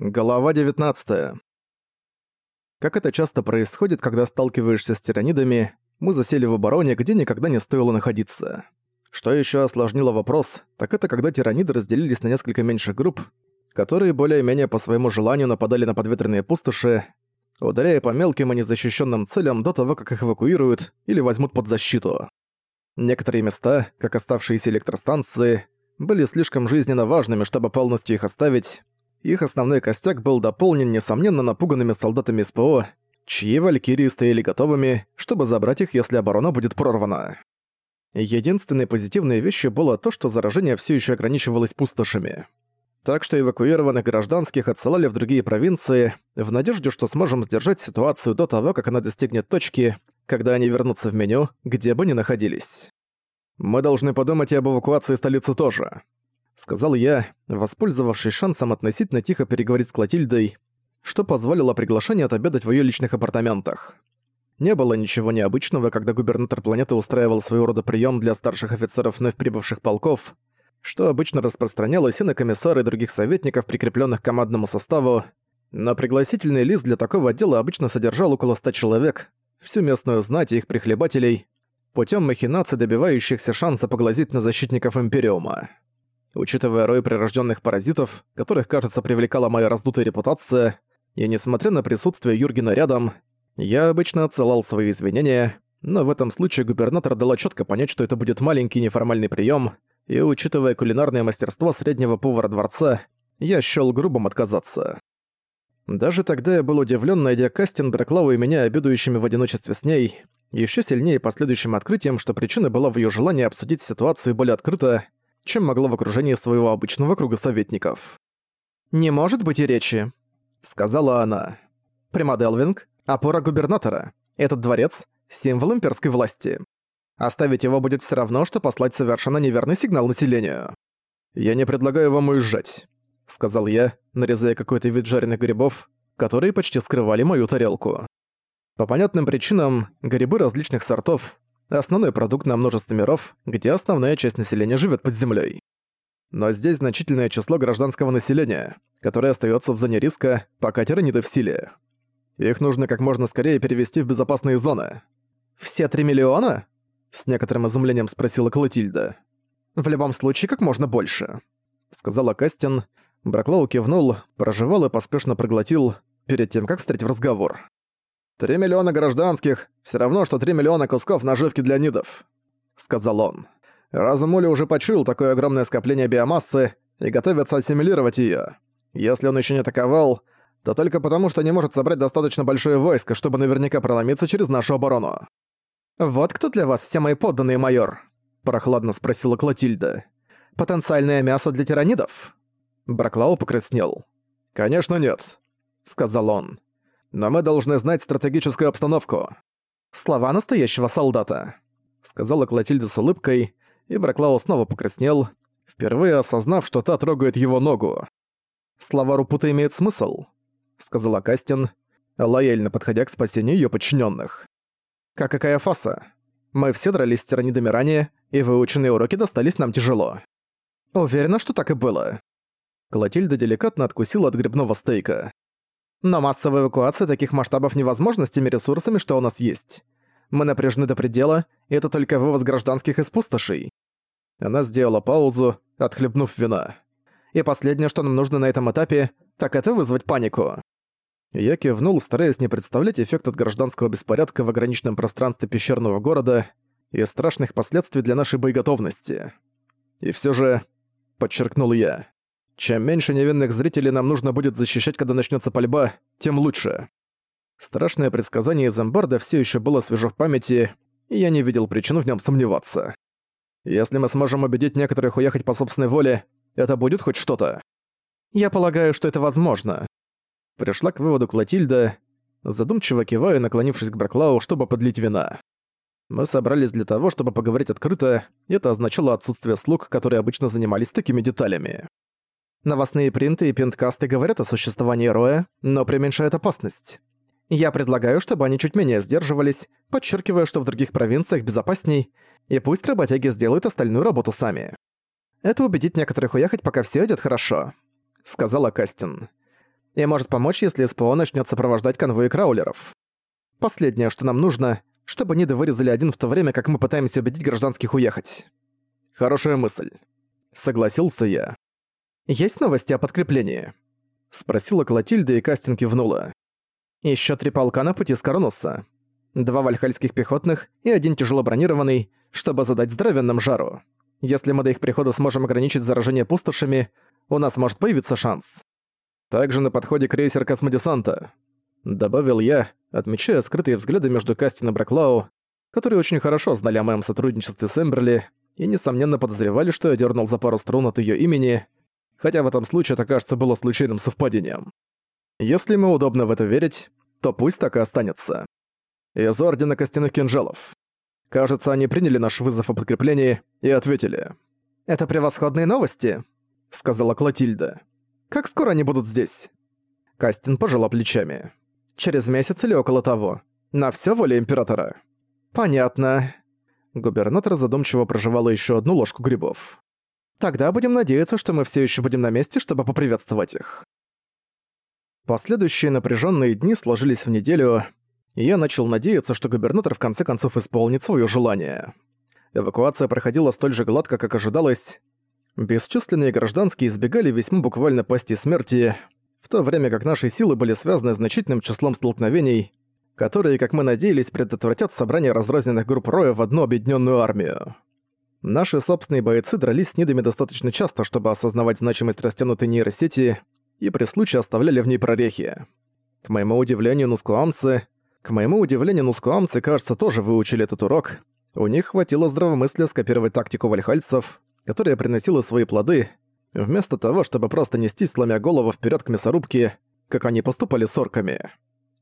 Глава 19. Как это часто происходит, когда сталкиваешься с тиранидами, мы засели в обороне, где никогда не стоило находиться. Что еще осложнило вопрос, так это когда тираниды разделились на несколько меньших групп, которые более-менее по своему желанию нападали на подветренные пустоши, ударяя по мелким и незащищенным целям до того, как их эвакуируют или возьмут под защиту. Некоторые места, как оставшиеся электростанции, были слишком жизненно важными, чтобы полностью их оставить, их основной костяк был дополнен, несомненно, напуганными солдатами СПО, чьи валькирии стояли готовыми, чтобы забрать их, если оборона будет прорвана. Единственной позитивной вещью было то, что заражение все еще ограничивалось пустошами. Так что эвакуированных гражданских отсылали в другие провинции, в надежде, что сможем сдержать ситуацию до того, как она достигнет точки, когда они вернутся в меню, где бы ни находились. Мы должны подумать и об эвакуации столицы тоже сказал я, воспользовавшись шансом относительно тихо переговорить с Клотильдой, что позволило приглашение отобедать в её личных апартаментах. Не было ничего необычного, когда губернатор планеты устраивал своего рода прием для старших офицеров вновь прибывших полков, что обычно распространялось и на комиссары и других советников, прикрепленных к командному составу, но пригласительный лист для такого дела обычно содержал около ста человек, всю местную знать и их прихлебателей, путем махинаций, добивающихся шанса поглазеть на защитников Империума. Учитывая рой прирожденных паразитов, которых, кажется, привлекала моя раздутая репутация, и несмотря на присутствие Юргена рядом, я обычно отсылал свои извинения, но в этом случае губернатор дала четко понять, что это будет маленький неформальный прием, и, учитывая кулинарное мастерство среднего повара дворца, я счёл грубым отказаться. Даже тогда я был удивлен, найдя Кастин, Браклау и меня обедающими в одиночестве с ней, еще сильнее последующим открытием, что причина была в ее желании обсудить ситуацию более открыто, чем могла в окружении своего обычного круга советников. «Не может быть и речи», — сказала она. «Примаделвинг — опора губернатора. Этот дворец — символ имперской власти. Оставить его будет все равно, что послать совершенно неверный сигнал населению. Я не предлагаю вам уезжать», — сказал я, нарезая какой-то вид жареных грибов, которые почти скрывали мою тарелку. По понятным причинам, грибы различных сортов основной продукт на множестве миров, где основная часть населения живет под землей. Но здесь значительное число гражданского населения, которое остается в зоне риска, пока тираниды в силе. Их нужно как можно скорее перевести в безопасные зоны. «Все три миллиона?» — с некоторым изумлением спросила Клотильда. «В любом случае, как можно больше», — сказала Кастин. Браклоу кивнул, проживал и поспешно проглотил, перед тем, как встретить разговор. «Три миллиона гражданских — все равно, что три миллиона кусков наживки для нидов», — сказал он. «Разум Ули уже почуял такое огромное скопление биомассы и готовится ассимилировать ее. Если он еще не атаковал, то только потому, что не может собрать достаточно большое войско, чтобы наверняка проломиться через нашу оборону». «Вот кто для вас все мои подданные, майор?» — прохладно спросила Клотильда. «Потенциальное мясо для тиранидов?» Браклау покраснел. «Конечно нет», — сказал он но мы должны знать стратегическую обстановку. Слова настоящего солдата», — сказала Клотильда с улыбкой, и Браклау снова покраснел, впервые осознав, что та трогает его ногу. «Слова Рупута имеют смысл», — сказала Кастин, лояльно подходя к спасению ее подчиненных. «Как и Каяфаса. Мы все дрались с тиранидами ранее, и выученные уроки достались нам тяжело. Уверена, что так и было». Клотильда деликатно откусила от грибного стейка. Но массовая эвакуация таких масштабов невозможна с теми ресурсами, что у нас есть. Мы напряжены до предела, и это только вывоз гражданских из пустошей». Она сделала паузу, отхлебнув вина. «И последнее, что нам нужно на этом этапе, так это вызвать панику». Я кивнул, стараясь не представлять эффект от гражданского беспорядка в ограниченном пространстве пещерного города и страшных последствий для нашей боеготовности. И все же, подчеркнул я, чем меньше невинных зрителей нам нужно будет защищать, когда начнется пальба, тем лучше. Страшное предсказание из все еще было свежо в памяти, и я не видел причин в нем сомневаться. Если мы сможем убедить некоторых уехать по собственной воле, это будет хоть что-то. Я полагаю, что это возможно. Пришла к выводу Клотильда, задумчиво кивая, наклонившись к Браклау, чтобы подлить вина. Мы собрались для того, чтобы поговорить открыто, и это означало отсутствие слуг, которые обычно занимались такими деталями. Новостные принты и пинткасты говорят о существовании Роя, но преуменьшают опасность. Я предлагаю, чтобы они чуть менее сдерживались, подчеркивая, что в других провинциях безопасней, и пусть работяги сделают остальную работу сами. Это убедит некоторых уехать, пока все идет хорошо», — сказала Кастин. и может помочь, если СПО начнет сопровождать конвои краулеров. Последнее, что нам нужно, чтобы Ниды вырезали один в то время, как мы пытаемся убедить гражданских уехать. Хорошая мысль. Согласился я. Есть новости о подкреплении? Спросила Клотильда, и Кастин кивнула. Еще три полка на пути с Коронуса. Два вальхальских пехотных и один тяжело бронированный, чтобы задать здоровенным жару. Если мы до их прихода сможем ограничить заражение пустошами, у нас может появиться шанс. Также на подходе крейсер космодесанта. Добавил я, отмечая скрытые взгляды между Кастин и Браклау, которые очень хорошо знали о моем сотрудничестве с Эмберли и, несомненно, подозревали, что я дернул за пару струн от ее имени, хотя в этом случае это, кажется, было случайным совпадением. Если ему удобно в это верить, то пусть так и останется. Из Ордена Костяных Кинжалов. Кажется, они приняли наш вызов о подкреплении и ответили. «Это превосходные новости», — сказала Клотильда. «Как скоро они будут здесь?» Кастин пожала плечами. «Через месяц или около того. На всё воле Императора». «Понятно». Губернатор задумчиво проживала ещё одну ложку грибов. «Тогда будем надеяться, что мы всё ещё будем на месте, чтобы поприветствовать их». Последующие напряженные дни сложились в неделю, и я начал надеяться, что губернатор в конце концов исполнит свое желание. Эвакуация проходила столь же гладко, как ожидалось. Бесчисленные гражданские избегали весьма буквально пасти смерти, в то время как наши силы были связаны значительным числом столкновений, которые, как мы надеялись, предотвратят собрание разрозненных групп Роя в одну объединенную армию. Наши собственные бойцы дрались с Нидами достаточно часто, чтобы осознавать значимость растянутой нейросети, и при случае оставляли в ней прорехи. К моему удивлению, нускуамцы, к моему удивлению, нускуамцы, кажется, тоже выучили этот урок. У них хватило здравомыслия скопировать тактику вальхальцев, которая приносила свои плоды, вместо того, чтобы просто нестись, сломя голову вперед к мясорубке, как они поступали с орками.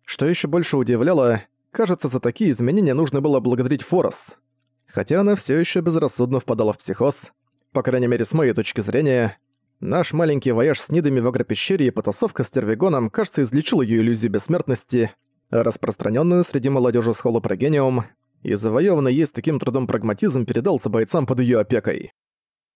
Что еще больше удивляло, кажется, за такие изменения нужно было благодарить Форос. Хотя она все еще безрассудно впадала в психоз, по крайней мере с моей точки зрения, наш маленький вояж с Нидами в агропещере и потасовка с Тервигоном, кажется, излечил ее иллюзию бессмертности — распространенную среди молодежи с Холопрогениум, и завоеванный ей с таким трудом прагматизм передался бойцам под ее опекой.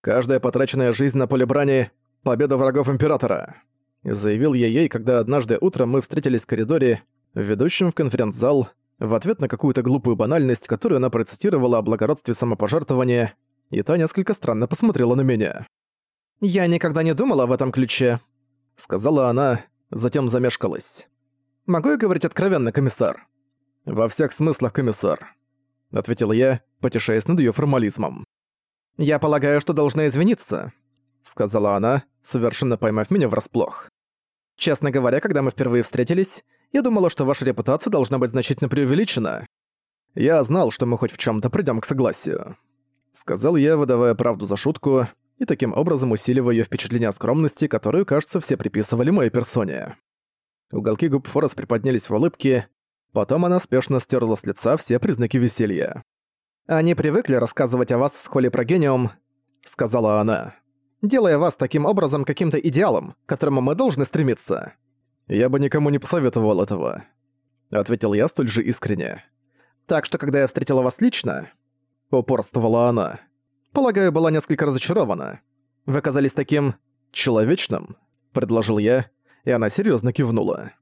«Каждая потраченная жизнь на поле брани — победа врагов Императора», заявил я ей, когда однажды утром мы встретились в коридоре, ведущем в конференц-зал, в ответ на какую-то глупую банальность, которую она процитировала о благородстве самопожертвования, и та несколько странно посмотрела на меня. «Я никогда не думала в этом ключе», — сказала она, затем замешкалась. Могу я говорить откровенно, комиссар?» «Во всех смыслах, комиссар», — ответил я, потешаясь над её формализмом. «Я полагаю, что должна извиниться», — сказала она, совершенно поймав меня врасплох. «Честно говоря, когда мы впервые встретились, я думала, что ваша репутация должна быть значительно преувеличена. Я знал, что мы хоть в чём-то придём к согласию», — сказал я, выдавая правду за шутку, и таким образом усиливая её впечатление о скромности, которую, кажется, все приписывали моей персоне. Уголки губ Форес приподнялись в улыбке, потом она спешно стерла с лица все признаки веселья. «Они привыкли рассказывать о вас в схоле Прогениум», — сказала она, «делая вас таким образом каким-то идеалом, к которому мы должны стремиться». «Я бы никому не посоветовал этого», — ответил я столь же искренне. «Так что, когда я встретила вас лично», — упорствовала она, «полагаю, была несколько разочарована. Вы казались таким... человечным», — предложил я, и она серьезно кивнула.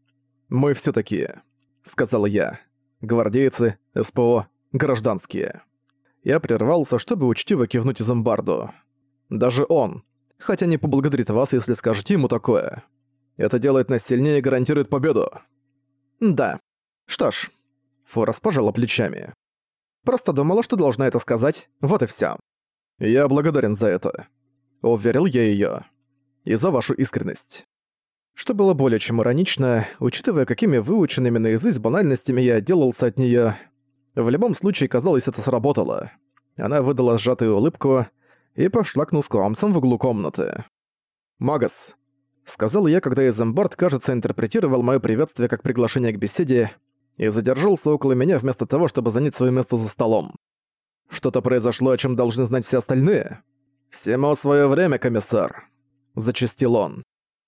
«Мы все такие», — сказала я. «Гвардейцы, СПО, гражданские». Я прервался, чтобы учтиво кивнуть Изамбарду. «Даже он. Хотя не поблагодарит вас, если скажете ему такое. Это делает нас сильнее и гарантирует победу». «Да. Что ж». Форас пожала плечами. «Просто думала, что должна это сказать. Вот и вся. «Я благодарен за это», — уверил я её. «И за вашу искренность» что было более чем иронично, учитывая, какими выученными наизусть банальностями я отделался от неё. В любом случае, казалось, это сработало. Она выдала сжатую улыбку и пошла к нускуамцам в углу комнаты. «Магас», — сказал я, когда Изембард, кажется, интерпретировал моё приветствие как приглашение к беседе и задержался около меня вместо того, чтобы занять своё место за столом. «Что-то произошло, о чём должны знать все остальные?» «Всему своё время, комиссар», — зачастил он.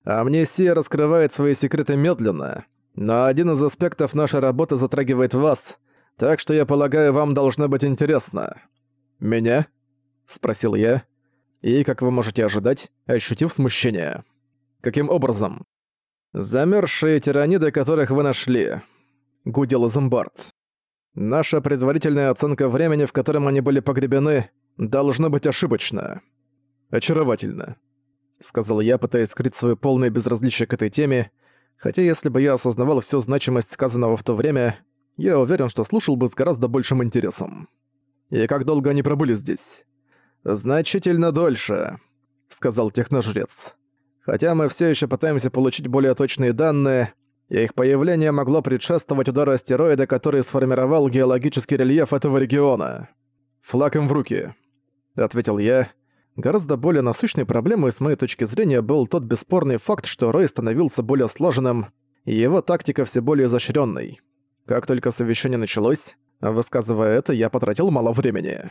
Амнисия раскрывает свои секреты медленно, но один из аспектов нашей работы затрагивает вас, так что я полагаю, вам должно быть интересно. Меня? спросил я, и, как вы можете ожидать, ощутив смущение. Каким образом? «Замерзшие тираниды, которых вы нашли», — гудел Изамбард. «Наша предварительная оценка времени, в котором они были погребены, должна быть ошибочна». «Очаровательно», — сказал я, пытаясь скрыть свое полное безразличие к этой теме, хотя если бы я осознавал всю значимость сказанного в то время, я уверен, что слушал бы с гораздо большим интересом. «И как долго они пробыли здесь?» «Значительно дольше», — сказал техножрец. Хотя мы все еще пытаемся получить более точные данные, их появление могло предшествовать удару астероида, который сформировал геологический рельеф этого региона. «Флаг им в руки», — ответил я. Гораздо более насущной проблемой с моей точки зрения был тот бесспорный факт, что Рэй становился более сложенным, и его тактика все более изощренной. Как только совещание началось, высказывая это, я потратил мало времени.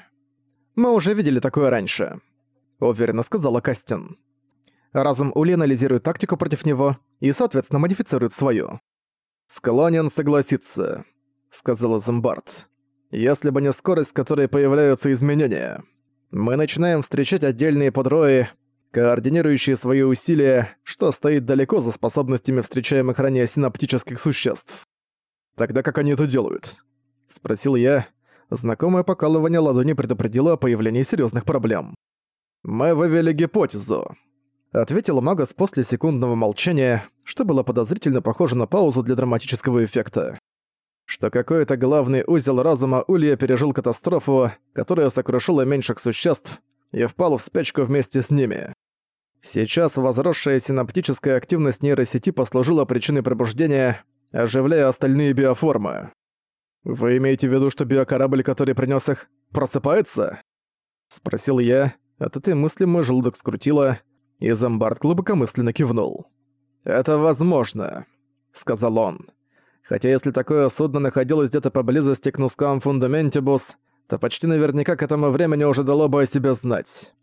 «Мы уже видели такое раньше», — уверенно сказала Кастин. Разум Ули анализирует тактику против него и, соответственно, модифицирует свою. «Склонен согласиться», — сказал Зомбард. «Если бы не скорость, с которой появляются изменения. Мы начинаем встречать отдельные подрои, координирующие свои усилия, что стоит далеко за способностями встречаемых ранее синаптических существ. Тогда как они это делают?» — спросил я. Знакомое покалывание ладони предупредило о появлении серьезных проблем. «Мы вывели гипотезу», ответил Магас после секундного молчания, что было подозрительно похоже на паузу для драматического эффекта. Что какой-то главный узел разума Улья пережил катастрофу, которая сокрушила меньших существ и впал в спячку вместе с ними. Сейчас возросшая синаптическая активность нейросети послужила причиной пробуждения, оживляя остальные биоформы. «Вы имеете в виду, что биокорабль, который принес их, просыпается?» Спросил я. От этой мысли мой желудок скрутило, и Зомбард глубокомысленно кивнул. «Это возможно», — сказал он. «Хотя если такое судно находилось где-то поблизости к Нускам Фундаментибус, то почти наверняка к этому времени уже дало бы о себе знать.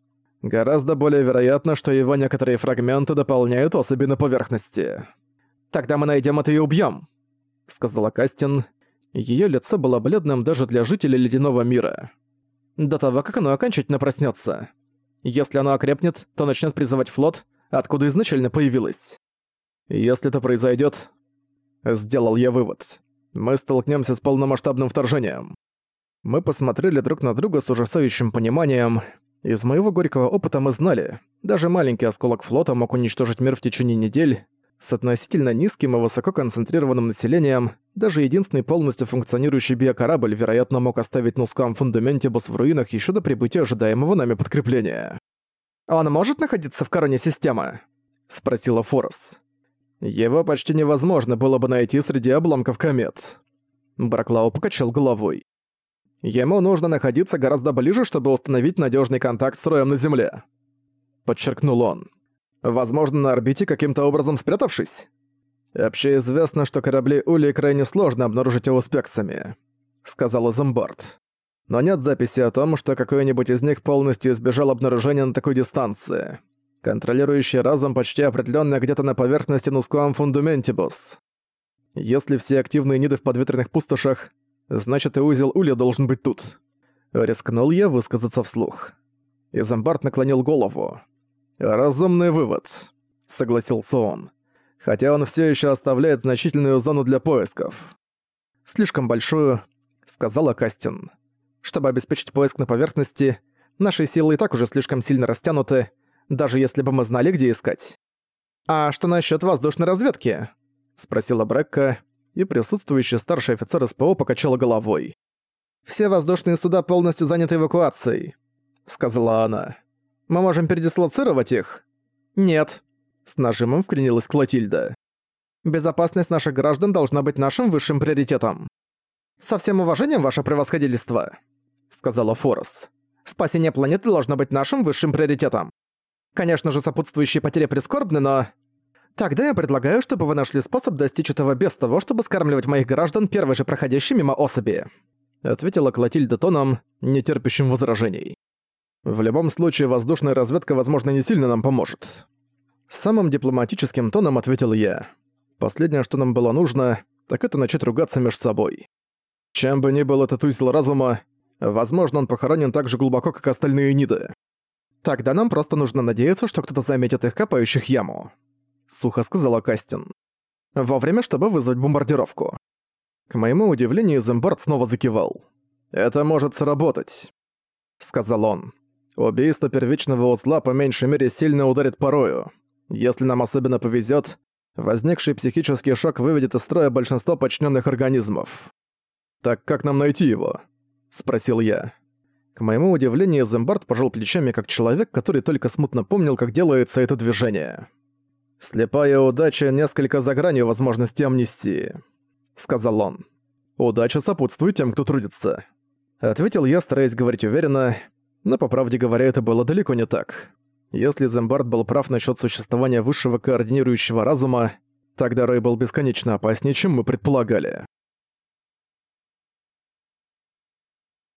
Гораздо более вероятно, что его некоторые фрагменты дополняют особи на поверхности. «Тогда мы найдем это и убьем, сказала Кастин. Ее лицо было бледным даже для жителей Ледяного мира. До того, как оно окончательно проснется. Если оно окрепнет, то начнет призывать флот, откуда изначально появилось. Если это произойдет, сделал я вывод. Мы столкнемся с полномасштабным вторжением. Мы посмотрели друг на друга с ужасающим пониманием. Из моего горького опыта мы знали, даже маленький осколок флота мог уничтожить мир в течение недель, с относительно низким и высоко концентрированным населением, даже единственный полностью функционирующий биокорабль, вероятно, мог оставить Нускам Фундаментибус в руинах еще до прибытия ожидаемого нами подкрепления. «Он может находиться в короне системы?» — спросила Форос. «Его почти невозможно было бы найти среди обломков комет». Браклау покачал головой. «Ему нужно находиться гораздо ближе, чтобы установить надежный контакт с роем на Земле», — подчеркнул он. Возможно, на орбите каким-то образом спрятавшись? Общеизвестно, что корабли Ули крайне сложно обнаружить его спексами, сказала Зомбард. Но нет записи о том, что какой-нибудь из них полностью избежал обнаружения на такой дистанции. Контролирующий разум почти определенно где-то на поверхности Нускуам Фундаментибус. Если все активные ниды в подветренных пустошах, значит и узел Ули должен быть тут. Рискнул я высказаться вслух. И Зомбард наклонил голову. «Разумный вывод», — согласился он. «Хотя он все еще оставляет значительную зону для поисков». «Слишком большую», — сказала Кастин. «Чтобы обеспечить поиск на поверхности, наши силы и так уже слишком сильно растянуты, даже если бы мы знали, где искать». «А что насчет воздушной разведки?» — спросила Брэкка, и присутствующий старший офицер СПО покачала головой. «Все воздушные суда полностью заняты эвакуацией», — сказала она. Мы можем передислоцировать их?» «Нет», — с нажимом вклинилась Клотильда. «Безопасность наших граждан должна быть нашим высшим приоритетом». «Со всем уважением, ваше превосходительство», — сказала Форос. «Спасение планеты должно быть нашим высшим приоритетом. Конечно же, сопутствующие потери прискорбны, но...» «Тогда я предлагаю, чтобы вы нашли способ достичь этого без того, чтобы скармливать моих граждан первой же проходящей мимо особи», — ответила Клотильда тоном, нетерпящим возражений. В любом случае, воздушная разведка, возможно, не сильно нам поможет. Самым дипломатическим тоном ответил я. Последнее, что нам было нужно, так это начать ругаться между собой. Чем бы ни был этот узел разума, возможно, он похоронен так же глубоко, как остальные ниды. Тогда нам просто нужно надеяться, что кто-то заметит их копающих яму. Сухо сказала Кастин. Вовремя, чтобы вызвать бомбардировку. К моему удивлению, Зембард снова закивал. «Это может сработать», — сказал он. «Убийство первичного узла по меньшей мере сильно ударит порою. Если нам особенно повезет, возникший психический шок выведет из строя большинство подчиненных организмов. «Так как нам найти его?» — спросил я. К моему удивлению, Зембард пожал плечами как человек, который только смутно помнил, как делается это движение. «Слепая удача несколько за гранью возможности амнистии», — сказал он. «Удача сопутствует тем, кто трудится». Ответил я, стараясь говорить уверенно, но, по правде говоря, это было далеко не так. Если Зембард был прав насчет существования высшего координирующего разума, тогда Рэй был бесконечно опаснее, чем мы предполагали.